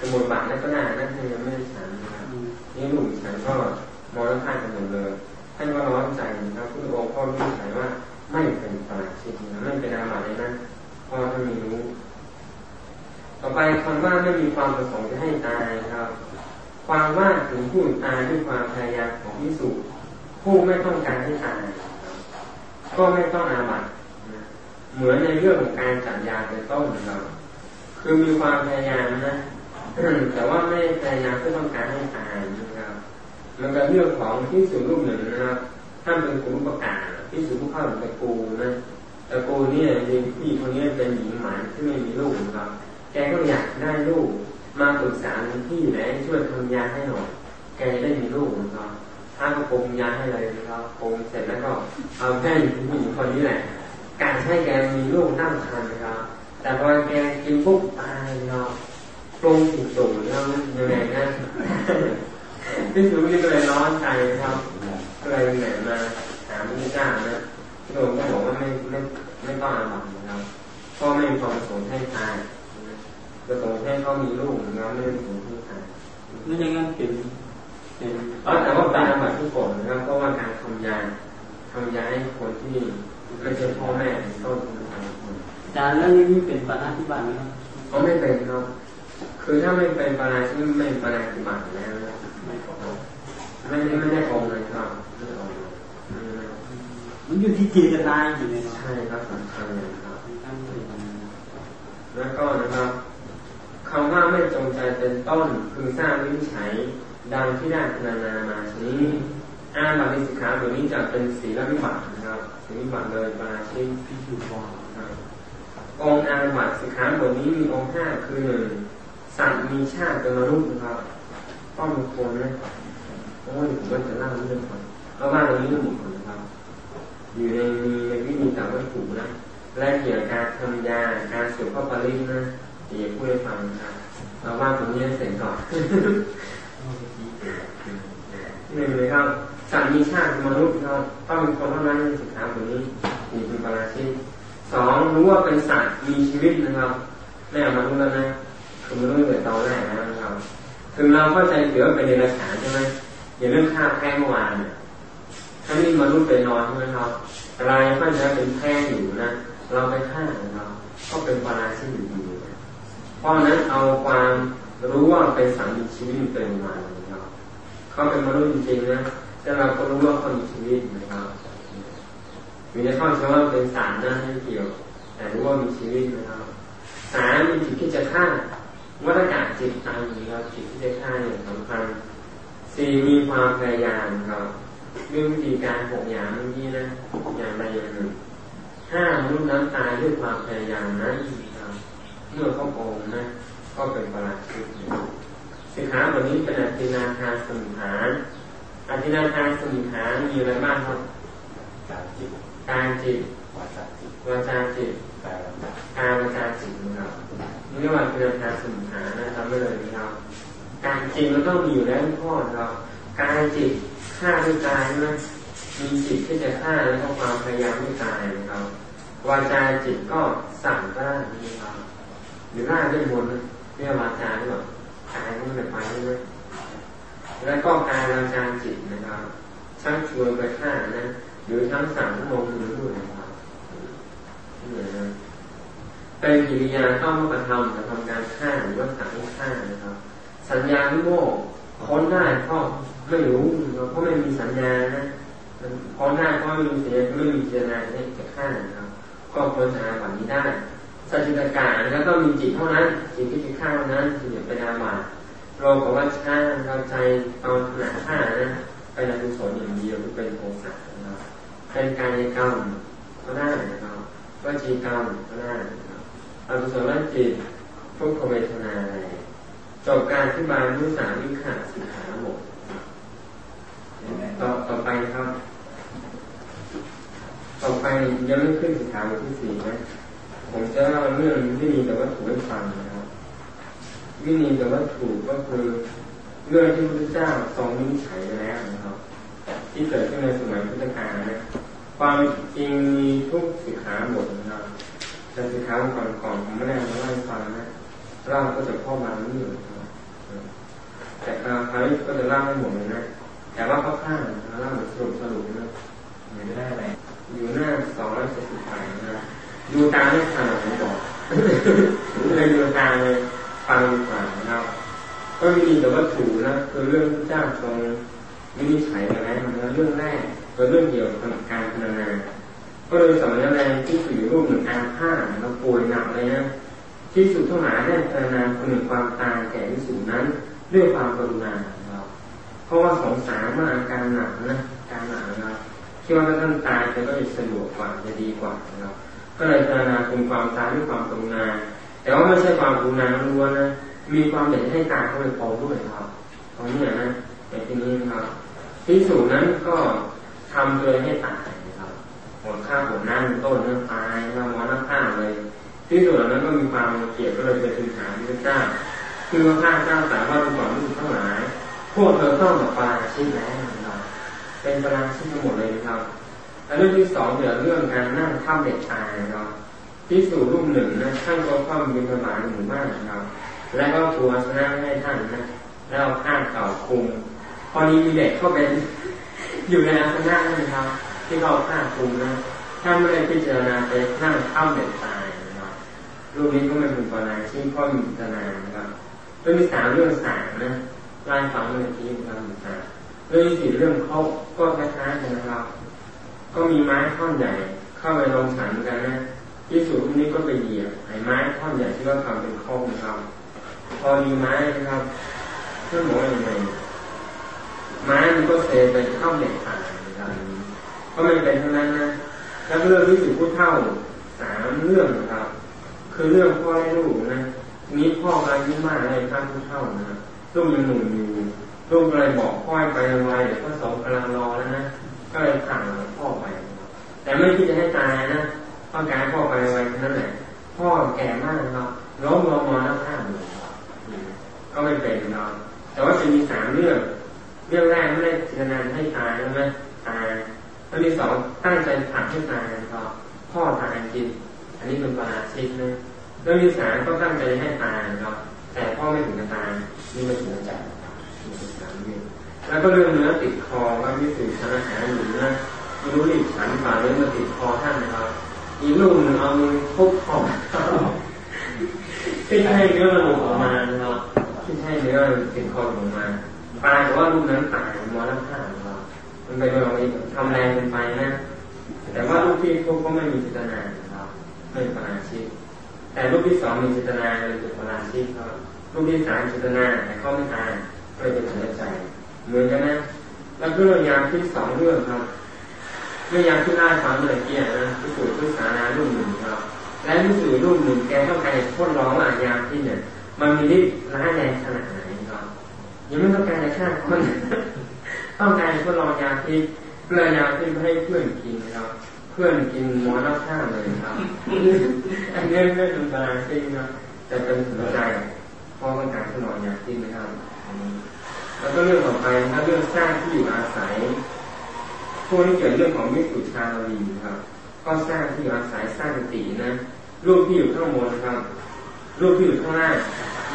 สมุดบาทนั่นก็ได้นั่นคือยังไม่ได้ฉันนะครับนี่หนุ่มฉันก็มองข้างกันหมดเลยท่านก็ร้อนใจนะครับคุณโอพ่อรู้ใัยว่าไม่เป็นปราชิกนะไม่เป็นอาบัติเลยนะพ่อท่านมีรู้ ต่อไปคำว่าไม่มีความประสงค์จะให้ตายครับ ความว่าถึงผู้ตายด้วยความพยายามของพิสูจผู้ไม่ต้องการให้ตายก็ไม่ต้องอาบัติเหมือนในเรื่องของการจัดยาเป็นต้นครับ คือมีความพยายามนะแต่ว่าไม่พยายามเพื่อต้องการให้ตายนะครับมันก็เรื่องของที่สุรูปหนึ่งนะครับท่านเป็นครูประกาศที่สุผู้เข้าถึงตะกูนะตะกูเนี่ยจริงพี่คนนี้เป็นหญิงหมายที่ไม่มีลูกนะครับแกก็อยากได้ลูกมาปรึกษาพี่ไหนช่วยทำยาให้หน่อยแกได้มีลูกนะครับถ้าก็ปรุงยาให้เลยนะครับปรุงเสร็จแล้วก็เอาแค่ผู้หญิงคนนี้แหละการให้แกมีลูกนั่งคันนะครับ แต่พอแกกินปุ๊บตายนะครับปรุงถูกสูงแล้วยังไงนะพี่สุนี่ก็เลยร้อนใจครับก็เลยเหนื่อยมาหาพระเจ้านะพี่โดมก็บอกว่าไม่ไม่ไม่ต้องอาบัตินะครับก็ไม่มีความประสงค์ให้ตายประสงค์ให้เขามีลูกนะครับไม่ได้ประสงค์ให้ตายนั่นยังงั้นเป็นเป็นแต่ว่าเป็นอาบัติทุกคนนะครับเพราะว่าการทำยาทำยาให้คนที่ไม่ใช่พ่อแม่ต้นอา จารย์แล้วนี่เป็นปานาธิบาตไหมครับเขาไม่เป็นครับ คือถ้าไม่เป็นปาราชิไม่ปาราธิบาตแล้วไม่ได้ไม่ได้องเลยครับไม่องมันอยู่ที่เจตนาอยู่ในใช่ครับสำคัญเลยครับแล้วก็นะครับคำว่าไม่จงใจเป็นต้น คือสร้างวิชัยดังที่ได้พนานามาชนี้อ้างบัติสิกขาตัวนี้จะเป็นศีลวิบัตินะครับศีลวิบัติเลยปราชิกพิจูวร องอาบัตสิกขาบทนี้มีองค์ห้าคือหนึ่งสัตว์มีชาติเป็นมนุษย์นะครับต้องมีคนนะโอ้ยผมก็จะเล่าเรื่องก่อนเพราะว่าตรงนี้เรื่องบุคคลนะครับ อยู่ในมีในวิธีต่างวัตถุนะและเกี่ยวกับการทำยาการเสียบข้อปรินะเดี๋ยวพูดให้ฟังนะครับเราว่าตรงนี้เสร็จก่อนหนึ่งเลยครับสัตว์มีชาติเป็นมนุษย์เราต้องมีคนเท่านั้นในสิกขาบทนี้มีเป็นปราชิก สองรู้ว่าเป็นสัตว์มีชีวิตนะครับไม่อมารู้แล้วนะคือมันต้องเกิดตอนแรกนะครับถึงเราเข้าใจเสือเป็นเดรัจฉานใช่ไหมอย่างเรื่องฆ่าแพ้เมื่อวานเนี่ยถ้านี่มนุษย์ไปนอนใช่ไหมครับอะไรก็จะเป็นแพ้อยู่นะเราไปฆ่าเราก็เป็นปราชิกอยู่ดีเพราะนั้นเอาความรู้ว่าเป็นสังมีชีวิตเป็นมานะครับเขาเป็นมนุษย์จริงๆนะแต่เราก็รู้ว่าเขามีชีวิตนะครับ มีในข้อเชื่อว่าเป็นสารนะไม่เกี่ยว แต่รู้ว่ามีชีวิตนะครับสารมีจิตที่จะฆ่าวัฏจักรจิตตามนี้ครับจิตที่จะฆ่าเนี่ยสำคัญสี่มีความพยายามครับเรื่องวิธีการหกอย่างเมื่อกี้นะอย่างใดอย่างหนึ่งห้ามนุษย์นั้นตายด้วยความพยายามนั้นครับเมื่อเขาโกงนะก็เป็นประหลาดชิตสิกขาบทนี้เป็นอธินาทานสมุทฐานอธินาทานสมุทฐานมีอะไรบ้างครับการจิต การจิตวาจาจิตวาจาจิตการวาจาจิตนะครับนี่เรียกว่าเป็นทางสมุทฐานนะครับไม่เลยนะครับการจิตมันต้องมีอยู่แล้วข้อนะครับการจิตฆ่าด้วยกายนะมีจิตที่จะฆ่าแล้วก็ความพยายามด้วยกายนะครับวาจาจิตก็สั่งก็ได้นะครับหรือร่าด้วยมนเรียกวาจาหรือเปล่ากายก็ไม่ไปใช่ไหมแล้วก็การวาจาจิตนะครับชักชวนไปฆ่านะ หรือทั้งสั่งทั้งลงมือด้วยนะครับเป็นกิริยาต้องมากระทำจะทำการฆ่าหรือว่าสั่งให้ฆ่านะครับ สัญญาที่โง่ค้นได้เพราะไม่รู้เพราะไม่มีสัญญานะค้นได้เพราะไม่มีสัญญาไม่มีเจตนาจะฆ่านะครับ ก็ควรจะอาบัตินี้ได้สัจจิตการแล้วก็มีจิตเท่านั้น จิตที่จะฆ่าเท่านั้นถึงจะเป็นอาบัติโลกว่าฆ่าเราใจเอาขนาดฆ่านะเป็นอกุศลอย่างเดียวหรือเป็นโทสะนะครับ เป็นกายกรรมก็ได้นะครับวจีกรรมก็ได้อกุศลจิตทุกขเวทนาอะไรจบการที่บายมุสาวิขาสิกขาหมดต่อต่อไปครับ ต่อไปยังไม่ขึ้นสิกขาบทที่สี่นะผมจะเล่าเรื่องวินีแต่ว่าถูกให้ฟังนะครับ วินีแต่ว่าถูกก็คือเรื่องที่พระเจ้าทรงวินิจฉัยแล้วนะครับ ที่เกิดขึ้นในสมัยพุทธกาลนะ ความจริงมีทุกสิกขาบทนะครับแต่สิกขาก่อนก่อนผมไม่ได้มาเล่ฟังนะเล่าก็จะพ่อมาเรื่องแต่คราวนี้ก็จะเล่าให้หมดเลยนะแต่ว่าเขาข้างเล่าสรุปสรุปนะไม่ได้อะไรอยู่หน้าสองร้อยสิบแปดนะดูตามไม่ทันผมบอกเลยดูตามเลยฟังดีกว่านะครับก็มีแต่ว่าถูนะคือเรื่องพระเจ้าทรงวินิจฉัยมาแล้วนะเรื่องแรก เรื่องเกี่ยวกับการพนานาก็เลยสมัยนั้นที่สื่อรูปหนึ่งอาผ้าเราป่วยหนักเลยนะที่สุดทั้งหลายได้พนานคนหนึ่งความตายแก่ที่สุดนั้นด้วยความกรุณาครับเพราะว่าสงสารว่าอาการหนักนะการหนักนะครับคิดว่าถ้าท่านตายจะก็จะสะดวกกว่าจะดีกว่านะครับก็เลยพนานคุณความตายด้วยความกรุณาแต่ว่าไม่ใช่ความกรุณาล้วนนะมีความเด็ดให้ตายเข้าไปพอด้วยครับตรงนี้นะในที่นี้นะครับที่สูงนั้นก็ ทำเลยให้ตายนะครับหมดค่าผลนั่นต้นนั่นตายนะมอนั่นข้าเลยที่สุดนั้นก็มีความเกลียดก็เลยไปถึงหาพระเจ้าคือพระเจ้าสามารถสอนลูกทั้งหลายพวกเธอต้องแบบปาชิดแล้วนะครับเป็นปราชิดทั้งหมดเลยนะครับและเรื่องที่สองเกี่ยวเรื่องการนั่งท่าเด็กตายนะครับที่สู่รูปหนึ่งนะท่านก็คว่ำบินประมาณหมู่บ้านนะครับ แล้วก็ทัวชนะให้ท่านนะแล้วข้าเก่าคุมพอนี้มีเด็กเข้าเป็น อยู่ในอาสนะนั่นครับ ที่เขาข้าคุมนะท่าไม่ได้พิจารณาไปนั่งท่าเด็กตายนะครับรูปนี้ก็ไม่เป็นปราชิดเพราะมีพิจานะครับเรื่องที่สามเรื่องสามนะรายฟังเมื่อกี้ครับสามเรื่องที่สี่เรื่องเขาก็คล้ายๆกันนะครับ ก็มีไม้ท่อนใหญ่เข้าไปลงฉันกันนะที่สุดนี้ก็ไปเหยียบไอ้ไม้ท่อนใหญ่ที่ว่าทำเป็นข้อนะครับพอมีไม้นะครับเพื่อนบอย่ายังไง ไม้มันก็เซไปเข้าเหล็กขาดนะครับเพราะมันเป็นเท่านั้นนะแล้วเรื่องที่สุดพูดเท่าสามเรื่องนะครับ คือเรื่องพ่อและลูกนะนี้พ่ออายุมากเลยข้างผู้เท่านะลูกยังหนุ่มอยู่ลูกเลยบอกพ่อไปไวเดี๋ยวพ่อสองกำลังรอแล้วนะก็เลยผ่านพ่อไป แต่ไม่คิดจะให้ตายนะต้องการพ่อไปไวนั่นแหละพ่อแก่มากเนาะล้มลงมาแล้วข้ามเลยก็ไม่เป็นเนาะแต่ว่าจะมีสามเรื่อง เรื่องแรกไม่ได้จิตนาให้ตายใช่ไหมตายเรื่องที่สองตั้งใจผักให้ตายนะครับพ่อตายจริงอันนี้เป็นปาราชิกนะเรื่องที่สามก็ตั้งใจให้ตายนะครับแต่พ่อไม่ถึงกับตายนี่มันถึงจะมีสามเรื่อแล้วก็เรื่องเนื้อติดคอว่ามิสุทานอาหารหรือนะไม่รู้รีบฉันฝ่าเรื่อมาติดคอท่านนะครับอีกลูกหนึ่งเอามือพุกขอที่ให้เนื้อมันหลุดออกมานะที่ให้เนื้อติดคอออกมา ปลายแต่ว่าลูกนั้นตายมอน้ำข้านะครับมันไปแบบทำแรงเป็นไปนะ แต่ว่าลูกที่พุกก็ไม่มีจิตนาครับไม่ปราชิกแต่รูปที่สองมีเจตนาเลยเป็นพลาชีพครับรูปที่สามเจตนาแต่เขาไม่ตายก็เลยเป็นหัวใจเหมือนกันนะแล้วเรื่องยามที่สองเรื่องครับเรื่องยามที่ล่าฟังเมื่อกี้นะพิสูจน์พิสานารูปหนึ่งครับ และพิสูจน์รูปหนึ่งแกต้องการทดลองว่ายามที่เนี่ยมันมีฤทธิ์ร้ายแรงขนาด ยังไม่ต้องการจะฆ่าคนต้องการทดลองยาที่เพื่อยาที่ให้เพื่อนกินนะครับ เพื่อนกินหมอนักข้าเลยครับ อันนี้ไม่เป็นบาลซิ่งนะแต่เป็นหัวใจพอมันการถนอมอยากกินนะครับแล้วก็เรื่องต่อไปถ้าเรื่องสร้างที่อยู่อาศัยพวกนี้เกี่ยวเรื่องของมิสุชาลีครับ ก็สร้างที่อยู่อาศัยสร้างตีนะรูปที่อยู่ข้างบนครับ รูปที่อยู่ข้างล่าง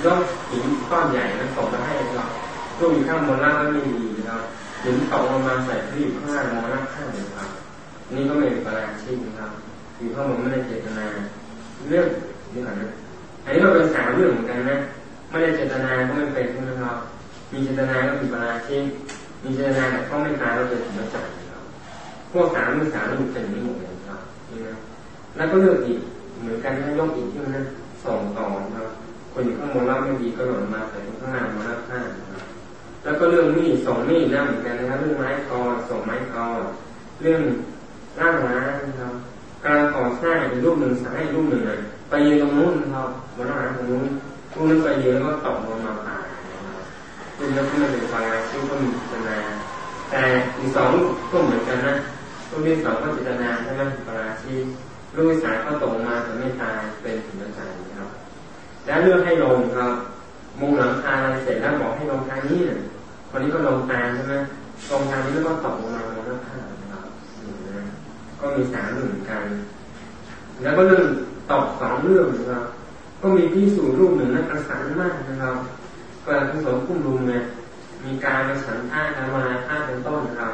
ยกหินก้อนใหญ่นั้นตกมาให้ครับ รูปอยู่ข้างบนล่างก็ไม่มีครับหินตกลงมาใส่ที่อยู่ข้างล่างมองหน้าข้างเลยครับ นี่ก็ไม่เป็นปราชิกนะครับอยู่ข้างบนไม่ได้เจตนา เรื่องนี่ก่อนนะอันนี้เราเป็นสามเรื่องเหมือนกันนะไม่ได้เจตนาก็ไม่เป็นนะครับ มีเจตนาก็มีปราชิกมีเจตนาแต่ก็ไม่ตายเราจะถึงมาจับครับพวกสามมือสามมันเป็นนี้หมดเลยครับนี่นะแล้วก็เลือกอีกเหมือนกันถ้ายกอีกที่มันส่งต่อครับคนอยู่ข้างบนรับไม่ดีก็หล่นมาใส่ข้างล่างมารับข้างนะครับ แล้วก็เรื่องมีดส่งมีดนะเหมือนกันนะครับ เรื่องไม้กอส่งไม้กอเรื่องร่างร้านนะครับการก่อสร้างอีกรูปหนึ่งสร้างอีกรูปหนึ่งเลยไปยืนตรงนู้นนะครับบนร้านตรงนู้นรูปนั้นไปยืนแล้วก็ตกลงมาตายรูปนั้นก็ไม่เป็นไฟซึ่งก็มีจิตนาแต่อีกสองก็เหมือนกันนะรูปที่สองก็จิตนาใช่ไหมปราชีรูปที่สามก็ตกมาแต่ไม่ตายเป็นถึงใจนะครับ แล้วเลือกให้ลงครับมุงหลังคาเสร็จแล้วบอกให้ลงทางนี้ คนนี้ก็ลงตามใช่ไหมลงทางนี้แล้วก็ตกลงมาบนหน้าผาก็มีสามเหมือนกัน แล้วก็เรื่องตอบสองเรื่องนะครับ ก็มีที่สู่รูปหนึ่งนักกระสันมากนะครับก็ทั้งสองคุ้มรุมเนี่ยมีการมาฉันท่าการมาท่าเป็นต้นนะครับ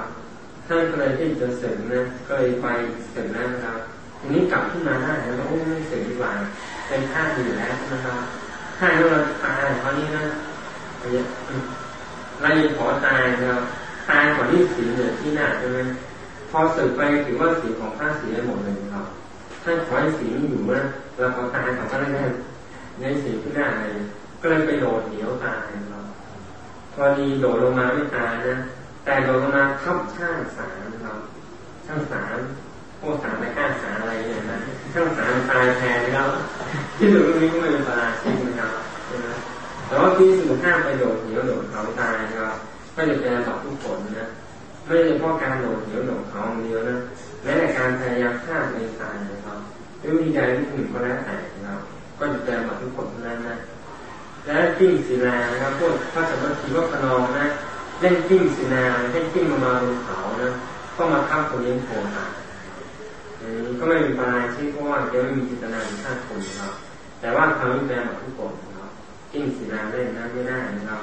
ท่านก็เลยที่จะเสริมนะก็เลยไปเสริมนะครับทีนี้กลับขึ้นมาได้แล้วโอ้ไม่เสริมดีกว่าเป็นท่าอยู่แล้วนะครับท่าที่เราตายครานี้นะ เรายังขอตายนะครับตายก่อนที่สีเหนือที่หน้าใช่ไหมพอสึกไปถือว่าสีของพระสีได้หมดเลยครับท่านขอให้สีนี้อยู่นะเราขอตายก่อนได้ในสีที่หน้าเลยก็เลยไปโดดเหนียวตายครับพอดีโดดลงมาไม่ตายนะแต่โดดลงมาทับช่างสารครับช่างสารพวกสารไม่กล้าสารอะไรเนี่ยนะช่างสารตายแทนแล้วที่สุดตรงนี้ก็ไม่เป็นปราชิกนะครับ แต่ว่าที่สุดห้ามไปโดดเหนียวโดดเขาตายนะครับก็จะเป็นต่อทุกคนนะไม่ใช่เพราะการโดดเหนียวโดดเขาเดียวนะแม้แต่การพยายามฆ่าตัวเองตายนะครับด้วยวิธีใดที่หนึ่งก็แล้วแต่นะครับก็จะเป็นต่อทุกคนนั้นนะและกิ้งศิลานะครับพวกพระสมณีวัฒนองนะเล่นกิ้งศิลาเล่นกิ้งมามาบนเขานะก็มาข้ามคนเลี้ยงโคตายก็ไม่มีปลายที่เพราะว่าเดี๋ยวไม่มีจิตนาฆ่าคนครับแต่ว่าทำให้แปลหมดทุกคน ครับกิ้งศิลาเล่นนั้นไม่ได้นะครับ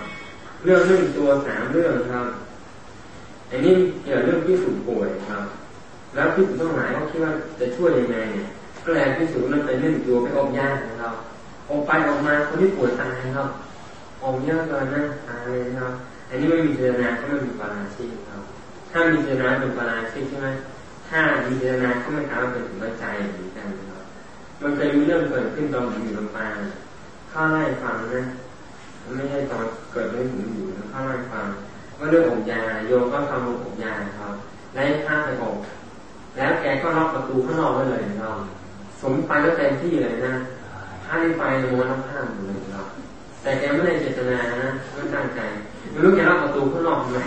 เรื่องเรื่องตัวสามเรื่องครับอันนี้เกี่ยวเรื่องพิสูจป่วยครับ แล้วพิสูจน์ต้องหายเขาคิดว่าจะช่วยยังไงเนี่ยก็เลยพิสูจนั้นไปเรื่องตัวไปอบยานะครับออกไปออกมาคนที่ป่วยตายครับออกเยอะเลยนะตายเลยครับ อันนี้ไม่มีเจตนาก็ไม่มีปาราชิกครับ ถ้ามีเจตนาเป็นปาราชิกใช่ไหมถ้ามีเจตนาก็ไม่ทำให้เป็นถึงใจเหมือนกันครับ มันเคยมีเรื่องเกิดขึ้นตอนผมอยู่ลำปาง ข้าไล่ฟังนะไม่ใช่ตอนเกิดเรื่องผมอยู่นะข้าไล่ฟังว่าเรื่องอกยาโยมก็ทำอกยาครับได้ข้าไปอกแล้วแกก็ล็อกประตูข้างนอกไว้เลยครับสมไปก็เต็มที่เลยนะถ้าได้ไปม้วนน้ำข้ามเลยครับแต่แกไม่ได้เจตนานะไม่ตั้งใจไม่รู้แกล็อกประตูข้างนอกทำไม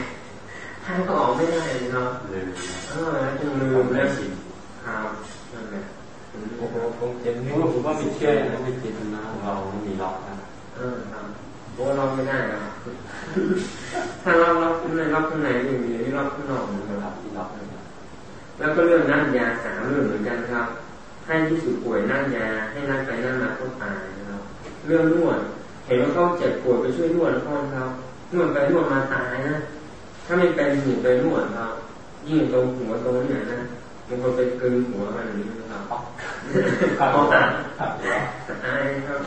ท่านก็ออกไม่ได้ครับเออแล้วจึงลืมแล้วสิครับนั่นแหละโอ้โหคงเจ็บนี่ผมว่าไม่เชื่อนะไม่ ไม่ได้ครับถ้าล็อกล็อกข้างในล็อกข้างในอยู่นี่ล็อกข้างนอกนะครับที่ล็อกแล้วก็เรื่องนั่งยาสามเรื่องเหมือนกันครับ ให้ที่สุดป่วยนั่งยาให้นั่งไปนั่งมาก็ตายนะครับ เรื่องนวดเห็นว่าเขาเจ็บปวดไปช่วยนวดเขาครับนวดไปนวดมาตายนะถ้าไม่เป็นหูไปนวดครับยิ่งตรงหัวตรงนี้นะบางคนไปกึงหัวอะไรอย่างนี้นะครับเขาตายตายครับ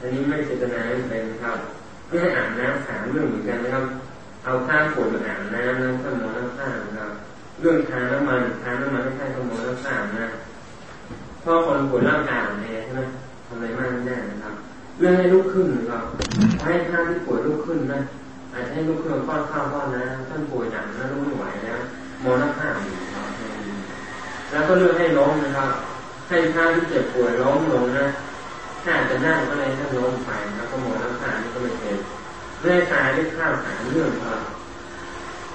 อันนี้ไม่เจตนาเป็นครับ เพื่ออ่านน้ำสามเรื่องเหมือนกันนะครับ เอาผ้าฝนมาอ่านน้ำน้ำสมน้ำข้านะครับเรื่องทาน้ำมันทาน้ำมันไม่ใช่สมน้ำข้านะเพราะคนป่วยร่างกายอ่อนแอใช่ไหมทำอะไรมากไม่ได้นะครับ เรื่องให้ลุกขึ้นนะครับให้ท่านที่ป่วยลุกขึ้นนะอาจจะให้ลุกขึ้นป้อนข้าวป้อนนะท่านป่วยหนักนะลุกไม่ไหวแล้วมอน้ำข้าอยู่ครับแล้วก็เรื่องให้ล้มนะครับให้ท่านที่เจ็บป่วยล้มลงนะถ้าจะนั่งก็เลยท่านล้มไปแล้วก็มอน้ำข้าม เรื่องตายด้วยข้าวสารเรื่องครับ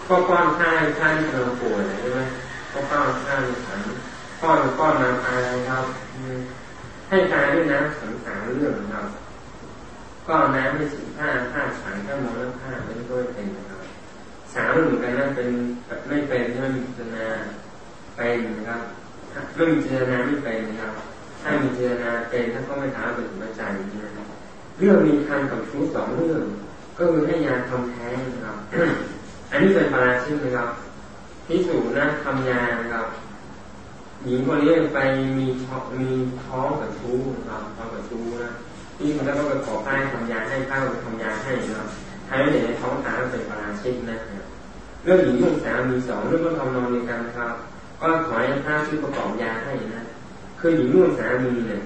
ก็ป้อนข้าวท่านที่กำลังป่วยใช่ไหมก็ป้อนข้าวในขันก้อนก้อนมาตายครับให้ตายด้วยน้ำสังสารเรื่องครับก้อนน้ำไม่สิผ้าผ้าฉันก็มองแล้วผ้าไม่ก็ไม่เป็นนะครับสามเหมือนกันนั่นเป็นไม่เป็นไม่มีเจตนาเป็นนะครับไม่มีเจตนาไม่เป็นนะครับถ้ามีเจตนาเป็นถ้าก็ไม่ถามเป็นถึงใจนะครับเรื่องมีคันกับชู้สองเรื่อง ก็คือให้ยาทำแท้งนะครับ อันนี้เป็นปราชิกนะครับพิสูจน์นะทำยานะครับ หญิงคนนี้ไปมีท้องมีท้องกับชู้นะครับท้องกับชู้นะที่มันก็ไปขอป้ายทำยาให้ข้าวทำยาให้นะครับใครไม่เห็นในท้องตาเป็นปราชิกนะครับเรื่องหญิงยุ่งสามีสองเรื่องก็ทำนองเดียวกันครับ ก็ขอให้ข้าช่วยประกอบยาให้นะคือหญิงยุ่งสามีเนี่ย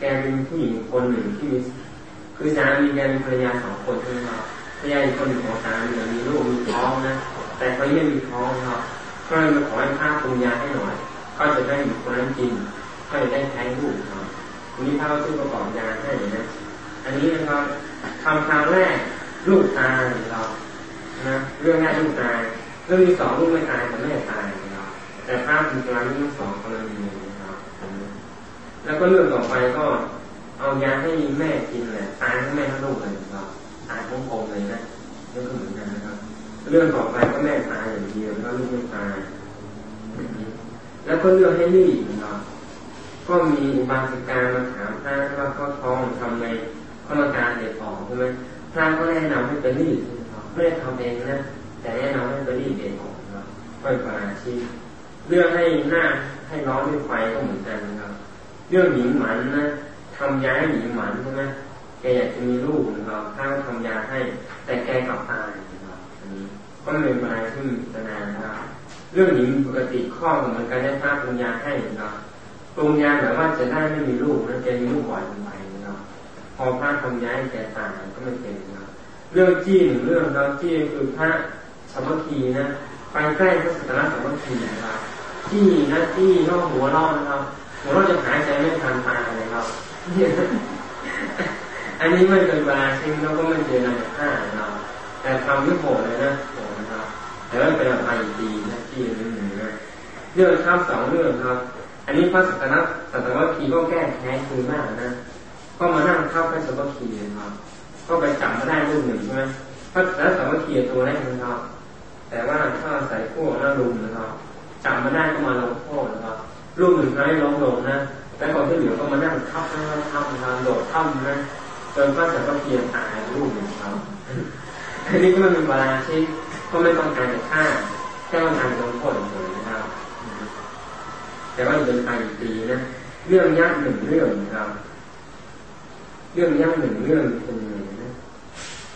แกเป็นผู้หญิงคนหนึ่งที่มี คือสามีแกมีภรรยาสองคนใช่ไหมครับภรรยาอีกคนหนึ่งของสามีมีลูกมีท้องนะแต่เขาไม่มีท้องครับก็เลยมาขอให้ข้าปรุงยาให้หน่อย ก็จะได้มีคนนั้นกิน ก็จะได้ใช้ลูกครับทีนี้ถ้าเราซื้อประกอบยาให้นะอันนี้นะครับทำคราวแรกลูกตายเรานะเรื่องแรกลูกตายเรื่องที่สองลูกไม่ตายแต่แม่ตายนะครับแต่ภาพเป็นกลางเรื่องสองกรณีนะครับแล้วก็เรื่องต่อไปก็ เอายาให้แม่กินแหละตายทั้งแม่ทั้งลูกเลยครับตายทั้งโงเลยนะเรื่องก็เหมือนกันนะครับ เรื่องต่อไปก็แม่ตายอย่างเดียวแล้วลูกไม่ตาย แล้วก็เลือกให้รีบนะครับก็มีอุบาสิกามาถามพระว่าเขาท้องทำไงเขามาการเด็กออกใช่ไหมพระก็แนะนำให้ไปรีดไม่ได้ทำเองนะแต่แนะนำให้ไปรีดเด็กออกครับก็เป็นปราชีพเรื่องให้หน้าให้ร้อนด้วยไฟก็เหมือนกันนะครับ เรื่องหญิงหมันนะ ทำยายหญิงหมันใช่ไหมแกอยากจะมีลูกนะครับถ้าทำยาให้ แต่แกกลับตายนะครับอันนี้ก็ไม่เป็นอะไรที่มีตนานะครับเรื่องหญิงปกติข้อเหมือนกันได้ภาพปรุงยาให้นะครับปรุงยาแบบว่าจะได้ไม่มีลูกนะแกมีลูกบ่อยไปนะครับพอพระทำย้ายแกตายก็ไม่เป็นนะครับเรื่องจี้หนึ่งเรื่องเราจี้คือพระสมัคคีนะไปใกล้พระสัตระสมัคคีนะครับจี้นะจี้นอกหัวรอดนะครับหัวรอดจะหายใจไม่ทันตายเลยครับ อันนี้ไม่เป็นบาชิงแล้วก็ไม่เจออะไรห้าเราแต่ทำไม่โหดเลยนะโหดนะครับ แต่ว่าเป็นอะไรดีนะที่นึงนะเรื่องข้ามสองเรื่องครับ อันนี้พระสัตนะสัตวัคีก็แก้แค้นคืนมากนะก็มานั่งเข้าพระสัตวัคีนะครับก็ไปจับมาได้รูปหนึ่งใช่ไหมพระสัตวัคีตัวแรกนะครับ แต่ว่าถ้าใส่พวกแล้วลุมนะครับจับมาได้ก็มาลงโทษนะครับรูปหนึ่งให้ล้มลงนะ แล้วคนที่เหลือก็มานั่งทับทับทับนะครับโดดถ้ำนะจนพระสัตวัคีตายรูปหนึ่งครับอันนี้ก็มันเป็นเวลาที่ก็ไม่ต้องการจะฆ่าแค่ต้องการลงโทษเฉยนะครับ แต่ว่าเป็นไปปีนะเรื่องยากหนึ่งเรื่องนะครับ เรื่องยากหนึ่งเรื่องเป็นยังไงนะ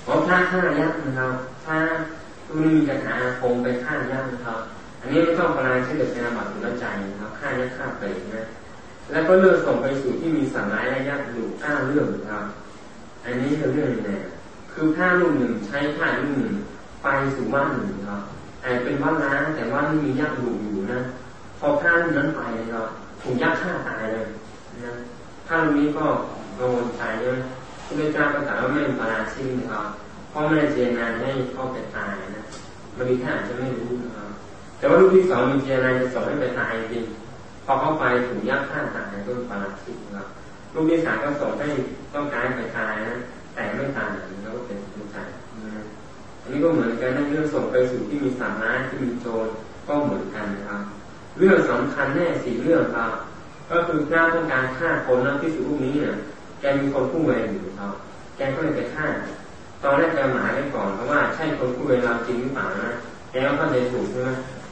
เพราะถ้าฆ่ายักษ์นะครับ ถ้าตุนีกระถาคงไปฆ่ายักษ์นะครับ อันนี้ไม่ต้องประราชื่อเด็กในบัตรตุลใจนะครับฆ่ายักษ์ฆ่าเปรตนะ แล้วก็เลื่อนส่งไปสู่ที่มีสังร้ายและยักษ์อยู่ก้าเรื่องครับ อันนี้คือเรื่องยังไงคือผ้าลูกหนึ่งใช้ผ้าลูกหนึ่งไปสู่บ้านหนึ่งครับอาจเป็นบ้านล้างแต่ว่าไม่มียักษ์อยู่อยู่นะ พอผ้าลูกนั้นไปนะครับถูกยักษ์ฆ่าตายเลยนะผ้าลูกนี้ก็โดนตายเลยพระเจ้าก็ตรัสว่าไม่เป็นปาราชิกนะครับเพราะไม่ได้เจนานให้เข้าไปตายนะบางทีท่านอาจจะไม่รู้นะครับแต่ว่าลูกที่สองมีเจนานจะสอนให้ไปตายจริง พอเข้าไปถูกยักษ์ฆ่าตายก็เป็นปาราชิกนะครับลูกที่สามก็สอนให้ต้องการไปตายนะแต่ไม่ตายแล้วก็เป็นผู้ชายอันนี้ก็เหมือนกันนะเรื่องส่งไปสู่ที่มีสาระที่มีโจรก็เหมือนกันนะครับ เรื่องสำคัญแน่สี่เรื่องครับ ก็คือพระต้องการฆ่าคนนะที่สุรูปนี้เนี่ยแกมีคนคู่เวรอยู่ครับแกก็เลยไปฆ่าตอนแรกแกหมายไว้ก่อนเพราะว่าใช่คนคู่เวรเราจริงหรือเปล่านะแกก็เข้าใจถูกใช่ไหม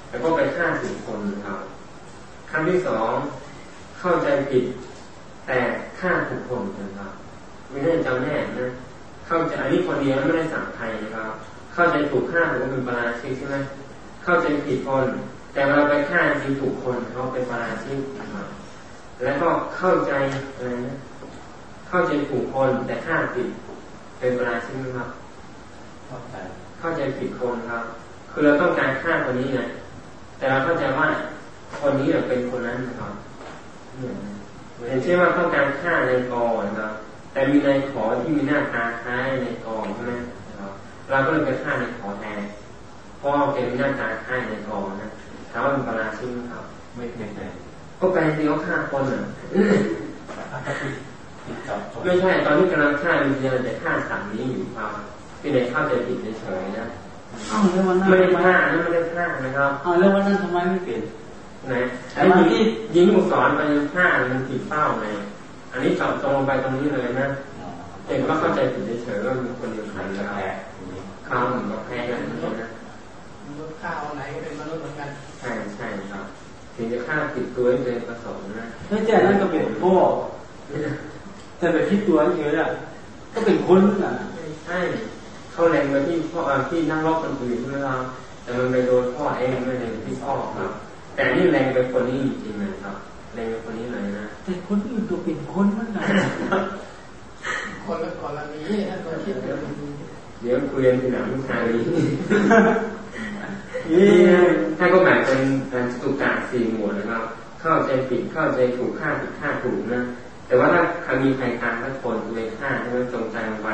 แต่ก็ไปฆ่าสิบคนครับ ครั้งที่สองเข้าใจผิด แต่ฆ่าถูกคนนะครับไม่ได้จำแน่นะเข้าใจอันนี้คนเดียวไม่ได้สั่งใครนะครับ เข้าใจถูกฆ่าถือว่าเป็นปราชิกใช่ไหมเข้าใจผิดคน แต่เราไปฆ่าจริงถูกคนเขาเป็นปราชิกนะครับแล้วก็เข้าใจอะไรนะเข้าใจถูกคนแต่ฆ่าผิดเป็นปราชิกไหมครับ เข้าใจเข้าใจผิดคนครับ คือเราต้องการฆ่าคนนี้นะแต่เราเข้าใจว่า คนนี้เป็นคนนั้นนะครับเห็นใช่ว่าต้องการฆ่าในกอนะครับ แต่มีในขอที่มีหน้าตาคล้ายในกอใช่ไหมเราก็เลยไปฆ่าในขอแทนเพราะแกมีหน้าตาคล้ายในกอนะถามว่าเป็นปราชิกครับ ไม่เพียงแต่ก็แปลสิเขาฆ่าคนอะติดจับไม่ใช่ตอนที่กำลังฆ่าจริงๆจะฆ่าสัตว์นี้อยู่ครับที่ในเข้าใจผิดเฉยๆนะอ้าวแล้ววันนั้นไม่ได้ฆ่านะไม่ได้ฆ่านะครับอ้าวแล้ววันนั้นทำไมไม่เปลี่ยน ไหนไอ้ยิงยิงลูกศรไปฆ่ามันผิดเป้าไงอันนี้จับตรงไปตรงนี้เลยนะเห็นว่าเข้าใจผิดเฉยๆว่ามีคนเดียวกันนะครับข้าวเหมือนกับแพ้กันนะมนุษย์ข้าวไหนก็เป็นมนุษย์เหมือนกันใช่ใช่ครับถึงจะฆ่าผิดตัวให้เป็นประสงค์นะไม่ใช่นั่นก็เป็นพ่อแต่แบบที่ตัวเฉยๆอะก็เป็นคนอะใช่เขาแรงไปที่พ่อที่นั่งรอบคนอื่นใช่ไหมครับแต่มันไปโดนพ่อเองไม่ได้ที่พ่อครับ แต่นี่แรงไปคนนี้จริงๆนะครับแรงไปคนนี้เลยนะแต่คนอื่นก็เป็นคนเหมือนกันคนละคนละนี้ท่านก็คิดเดี๋ยวเดี๋ยวคุยกันทีหลังผู้ชายนี้นี่ท่านก็แบ่งเป็นการสุกาสี่หมวดนะครับ เข้าใจผิดเข้าใจถูกฆ่าผิดฆ่าถูกนะแต่ว่าถ้าใครมีใครการถ้าคนเลยฆ่าใช่ไหมจงใจลงไป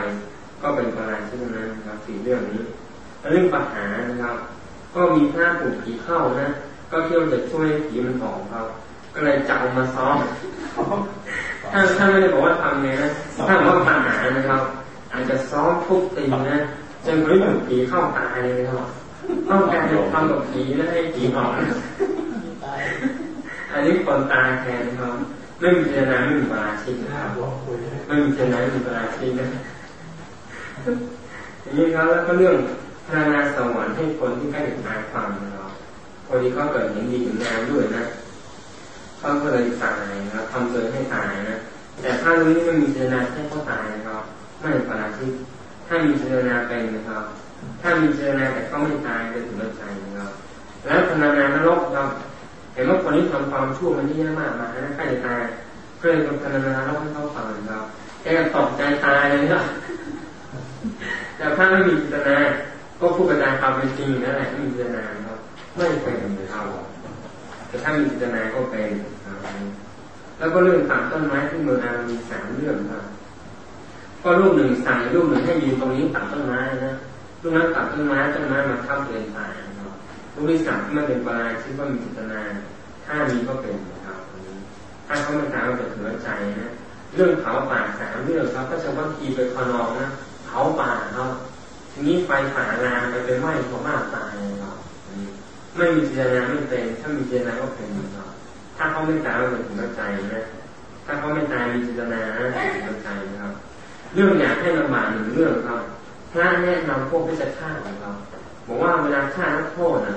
ก็เป็นประหลาดเช่นนั้นนะครับสี่เรื่องนี้เรื่องปัญหานะครับ ก็มีพระผูกผีเข้านะ ก็เที่ยวจะช่วยผีมันออกครับก็เลยจับมาซ้อมถ้าถ้าไม่ได้บอกว่าทำไงนะถ้าบอกว่าปัญหานะครับ อาจจะซ้อมทุบตีนะจนคนที่ถูกผีเข้าตายเลยนะครับต้องการจะทำกับผีแล้วให้ผีออกอันนี้คนตายแทนนครับไม่มีเจตนาไม่มีปราชิกนะครับไม่มีเจตนาไม่มีปราชิกนะอย่างนี้ครับแล้วก็เรื่องพานาสวรรค์ให้คนที่ใกล้ถึงตายฟังนะครับ พอดีเขาเกิดเห็นดีถึงงานด้วยนะเขาก็เลยตายนะครับทำเกินให้ตายนะ แต่ถ้าตรงนี้ไม่มีเจตนาให้เขาตายนะครับ ไม่ปราชิกถ้ามีเจตนาเป็นนะครับ ถ้ามีเจตนาแต่ก็ไม่ตายจะถึงใจนะครับ แล้วพนานานรกครับเห็นว่าคนนี้ทำความชั่วมันเยอะมากมาแล้วใกล้ตายก็เลยพนานานรกให้เขาฟังครับแกตกใจตายเลยครับแต่ถ้าไม่มีเจตนาก็พูดกระจายความเป็นจริงนั่นแหละไม่มีเจตนาคร ไม่เป็นเลยครับแต่ถ้ามีเจตนาก็เป็นแล้วก็เรื่องตัดต้นไม้ที่เมืองอามีสามเรื่องครับก็รูปหนึ่งสั่งรูปหนึ่งให้ยืนตรงนี้ตัดต้นไม้นะรูปนั้นตัดต้นไม้ต้นไม้มาทับเดินตายนะครับรูปที่สามที่มันเป็นปลายชื่อว่ามีเจตนาถ้ามีก็เป็นนะครับถ้าเขาไม่ตายก็จะถือใจนะเรื่องเผาป่าสามเรื่องครับก็จะว่าทีไปคอนองนะเผาป่าครับทีนี้ไฟป่าลามไปเป็นไหม้เขามากตายครับ ไม่มีเจตนาไม่เป็น ถ้ามีเจตนาก็เป็นครับถ้าเขาไม่ตายก็จะถือใจนะถ้าเขาไม่ตายมีเจตนาถือใจนะครับ เรื่องอยากให้ลำบากหนึ่งเรื่องครับพระแนะนำพวกพิจารณาของเราบอกว่าเวลาฆ่านักโทษนะ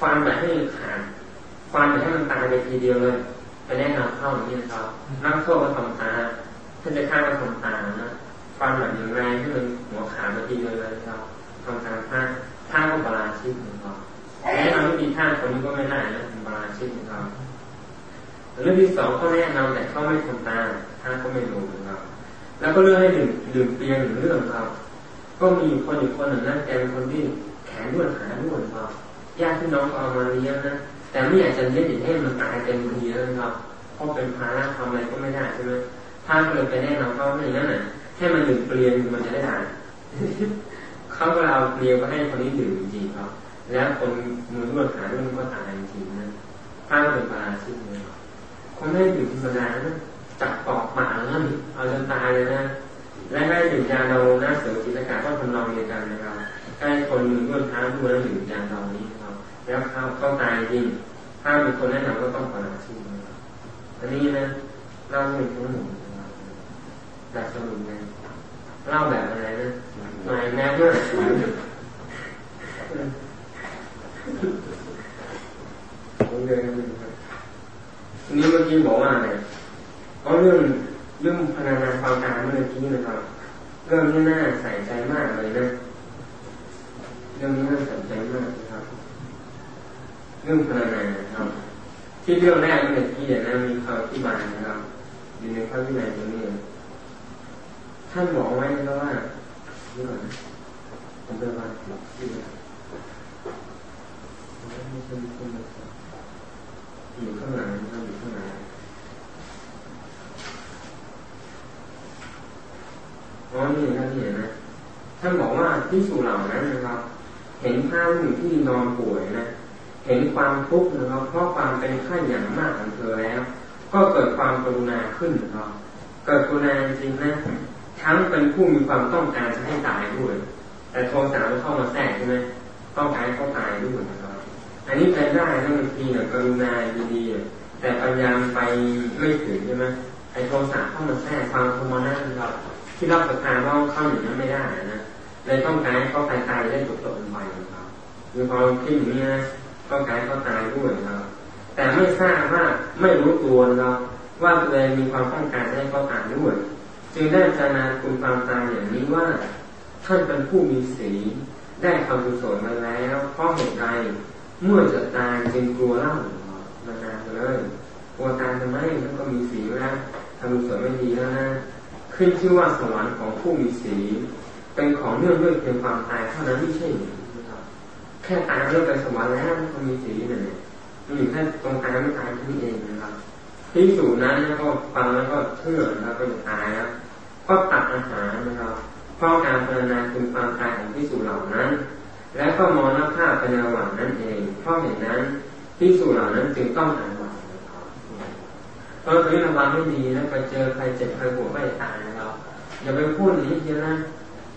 ฟันแบบให้ขาดฟันแบบให้มันตายไปทีเดียวเลยไปแนะนำเข้าอย่างนี้นะครับนักโทษก็ทำตาถ้านจะฆ่าก็ทำตานะฟันแบบอย่างไรให้มันหัวขาดไปทีเดียวเลยครับทำกาฆ่าฆ่าก็บาราชิกน แนะนำวิธีฆ่าคนนี้ก็ไม่ได้นะบาราชิกนะครับเรื่องที่สองเขาแนะนำแต่เขาไม่ทำตาฆ่าก็ไม่รู้นะครับ แล้วก็เรื่องให้ดื่มดื่มเปียงหนึ่งเรื่องครับ ก็มีคนอีกคนหนึ่งนะแกเป็นคนที่แขนด้วนขาด้วนครับญาติพี่น้องเอามาเลี้ยงนะแต่ไม่อยากจะเลี้ยงอย่างให้มันตายเต็มทีแล้วครับเพราะเป็นภาระทำอะไรก็ไม่ได้ใช่ไหมถ้าเลยไปแนะนำเขาไม่งนั้นน่ะแค่มันดื่มเปลี่ยนมันจะได้ด่าเขาก็เอาเปลี่ยนไปให้คนนี้ดื่มจริงครับ แล้วคนมือด้วนขาด้วนก็ตายจริงนะถ้าเป็นปาชิกเลยคนไม่ดื่มธรรมดานะจับปอกปากนั่นเอาจนตายเลยนะและให้ดื่มยาเราหน้าเสือจิตกาก็ทำนองเดียวกันนะครับให้คนมือด้วนเท้าดูแล้วดื่มยาเรานี้ครับ แล้วเขาเขาตายจริงถ้ามีคนแนะนำก็ต้องปาชิกนะครับอันนี้นะเล่าเรื่องทั้งหมดแบบสรุปไงเล่าแบบอะไรนะหมายแม้เมื่อทีนี้เมื่อกี้บอกว่าอะไรเพราะเรื่องเรื่องพนานาความตายเมื่อกี้นะครับ เรื่องนี้น่าใส่ใจมากเลยนะเรื่องนี้น่าใส่ใจมากนะครับ เรื่องพนานาครับ ที่เรื่องแรกเมื่อกี้นะมีคำอธิบายนะครับอยู่ในพระวินัยตรงนี้ท่านบอกไว้นะว่านี่ก่อนนะผมไปว่าที่อยู่ข้างหลังนะครับอยู่ข้างหลังอ๋อนี่ครับนี่นะท่านบอกว่าที่สู่เหล่านั้นนะครับ เห็นภาพหนึ่งที่นอนป่วยนะ เห็นความทุกข์นะครับ เพราะความเป็นไข้อย่างมากของเธอแล้ว ก็เกิดความกรุณาขึ้นนะครับเกิดกรุณาจริงนะทั้งเป็นผู้มีความต้องการจะให้ตายด้วย แต่โทสะมันเข้ามาแทรกใช่ไหมต้องการให้เขาตายด้วยนะครับ อันนี้เป็นได้นะบางทีเนี่ยกรุณาดีๆแต่พยายามไปไม่ถึงใช่ไหมไอ้โทสะเข้ามาแทรกความโทมนัสนะครับที่รับประทานว่าเข้าอย่างนั้นไม่ได้นะเลยต้องการให้เขาตายตายได้จบจบไปนะครับคือพอคิดอย่างนี้นะต้องการเขาตายด้วยนะครับ แต่ไม่ทราบว่าไม่รู้ตัวนะครับว่าตัวเองมีความต้องการให้เขาตายด้วยจึงได้จานาคุณความตายอย่างนี้ว่า ท่านเป็นผู้มีสีได้ทำกุศลมาแล้วเพราะเหตุใดเมื่อจะตายจึงกลัวเล่ามานานเลยกลัวตายทำไมท่านก็มีสีแล้วทำกุศลไม่ดีแล้วนะขึ้นชื่อว่าสวรรค์ของผู้มีสีเป็นของเนื่องด้วยเพียงความตายเท่านั้นไม่ใช่หรือครับแค่ตายแล้วไปสวรรค์แล้วก็มีสีเนี่ยมัน อยู่แค่ตรงตายไม่ตายแค่นี้เองนะครับที่สูจนั้นแล้วก็ฟังแล้วก็เชื่อนะครับก็จะตายแล้วก็ตัดอาหารนะครับเพราะการพรรณนาคุณความตายของที่สูจเหล่านั้น และก็มองนักฆ่าไปในระหว่างนั้นเองเพราะเห็นนั้นที่สูจเหล่านั้นจึงต้องอ่านหวังนะครับเพราะตอนนี้ระวังไม่ดีนะไปเจอใครเจ็บใครปวดไม่ตายนะครับอย่าไปพูดอย่างนี้เยอะนะ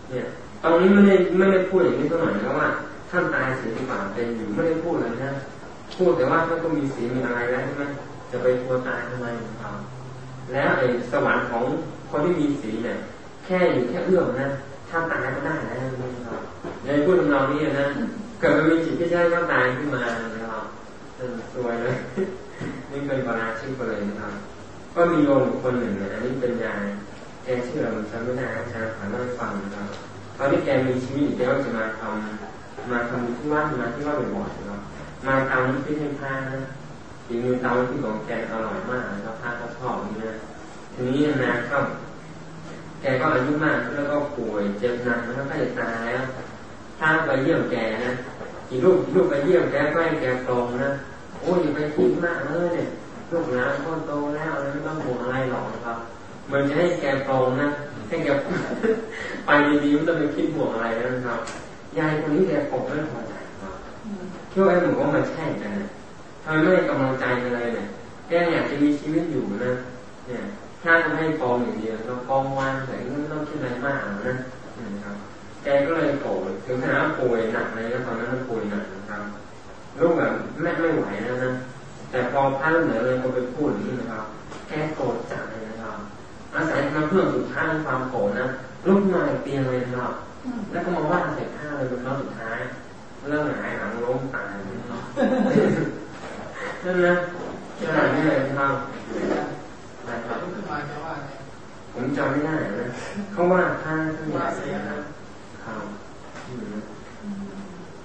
เนี่ยตอนนี้ไม่ได้ไม่ได้พูดอย่างนี้สักหน่อยนะว่าท่านตายเสียดีกว่าเป็นอยู่ไม่ได้พูดเลยนะ พูดแต่ว่าท่านก็มีสีมีอะไรแล้วใช่ไหมจะไปกลัวตายทำไมครับแล้วไอ้สวรรค์ของคนที่มีสีเนี่ย แค่อยู่แค่เอื้อมนะถ้าตายก็ได้แล้วนะครับในพูดทำนองนี้นะเกิดมันมีจิตที่ใช่ก็ตายขึ้นมานะครับสวยเลยนี่เป็นปราชิกเลยนะครับ ก็มีโยมคนหนึ่งเนี่ยอันนี้เป็นยายแกเชื่อมันจำไม่ได้อาจารย์ผ่านมาให้ฟังนะครับตอนที่แกมีชีวิตแกก็จะมาทำมาทำที่วัดมาที่วัดบ่อยๆนะครับ มาตามที่ให้พานะฝีมือเตาที่ของแกอร่อยมากนะครับพาเขาชอบนี่นะทีนี้นะครับแกก็อายุมากแล้วก็ป่วยเจ็บหนักแล้วก็จะตายแล้วถ้าไปเยี่ยมแกนะกี่ลูกลูกไปเยี่ยมแกก็ให้แกตรงนะโอ้ยไปคิดมากเลยเนี่ยลูกหลานก็โตแล้วไม่ต้องห่วงอะไรหรอกครับมันจะให้แกตรงนะให้แกไปดีๆม่ต้องไปคิดห่วงอะไรนะครับยายคนนี้แกปกไม่พอใจ ครับคิดว่าไอ้หมูก็มาแช่งกันนะทำไมไม่ให้กำลังใจกันเลยเนี่ยแกอยากจะมีชีวิตอยู่นะเนี่ยถ้าจะให้ปองอย่างเดียวก็ปองวางแต่ไม่ต้องคิดอะไรมากนะนะครับแกก็เลยโกรธถึงขนาดป่วยหนักเลยนะตอนนั้นป่วยหนักนะครับลูกแบบแม่ไม่ไหวแล้วนะแต่พอพระเหนือเลยก็ไปพูดอย่างนี้นะครับ แกโกรธจัดเลยนะครับอาศัยมาเพื่อสุดท้ายความโกรธนะลุกมาเตียงเลยนะครับ แล้วก็มาว่าใส่ผ้าเลยเป็นครั้งสุดท้าย เรื่องหงายหลังล้มตายนะครับนั่นนะขนาดนี้เลยนะครับนะครับลุกขึ้นมาจะว่าไงผมจำไม่ได้นะเขาว่าผ้าท่านใหญ่ว่าเสียนะนะครับอืม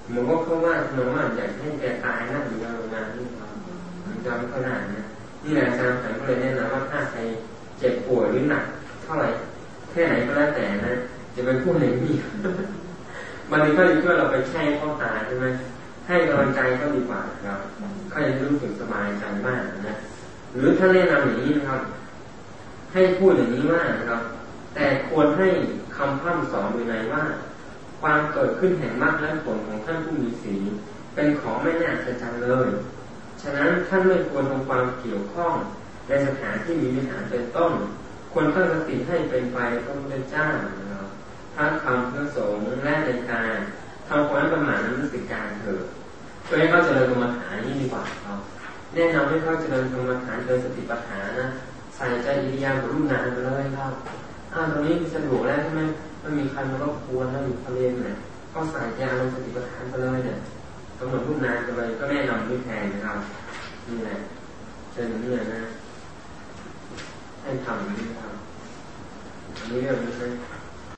เหมือนว่าเขาว่าเหมือนว่าอยากให้แกตายนั่งอยู่ในโรงงานนี่ครับผมจำไม่ค่อยได้นะนี่แหละอาจารย์ฉันก็เลยแนะนำว่าถ้าใครเจ็บป่วยหรือหนักเท่าไหร่แค่ไหนก็แล้วแต่นะจะเป็นผู้หนึ่ งที่มันก็จะช่วยเราไปแช่เข้าตายใช่ไหมให้กำลังใจก็ดีกว่าครับก็จะรู้สึกสบายใจมากนะหรือถ้าแนะนำอย่างนี้นะครับ ให้พูดอย่างนี้ว่านะครับ แต่ควรให้คำพร่ำสอนโดยในว่า ความเกิดขึ้นแห่งมรรคและผลของท่านผู้มีศีลเป็นของไม่น่าจะจังเลย ฉะนั้นท่านไม่ควรทำความเกี่ยวข้องในสถานที่มีวิหารเป็นต้น ควรตั้งสติให้เป็นไปพระพุทธเจ้า นะครับพระคำพระสงฆ์และในการทำความประมาทนั้นสิการเถิดเพื่อให้เขาเจริญกรรมฐานนี้ดีกว่าครับแนะนำให้เขาเจริญกรรมฐานเจริญสติปัฏฐานนะใส่ใจอิริยาบถรูปนนามไปเลยครับอ้าวตรงนี้สะดวกแล้วใช่ไหมไม่มีใครมารบกวนแล้วอยู่ทะเลเนี่ยก็ใส่ใจลงสติปัฏฐานไปเลยเนี่ยกำหนดรูปนนามไปเลยก็แนะนำด้วยแทนนะครับนี่แหละเช่นนี้นะให้ทำนี้ครับอันนี้เรื่องนี้ใช่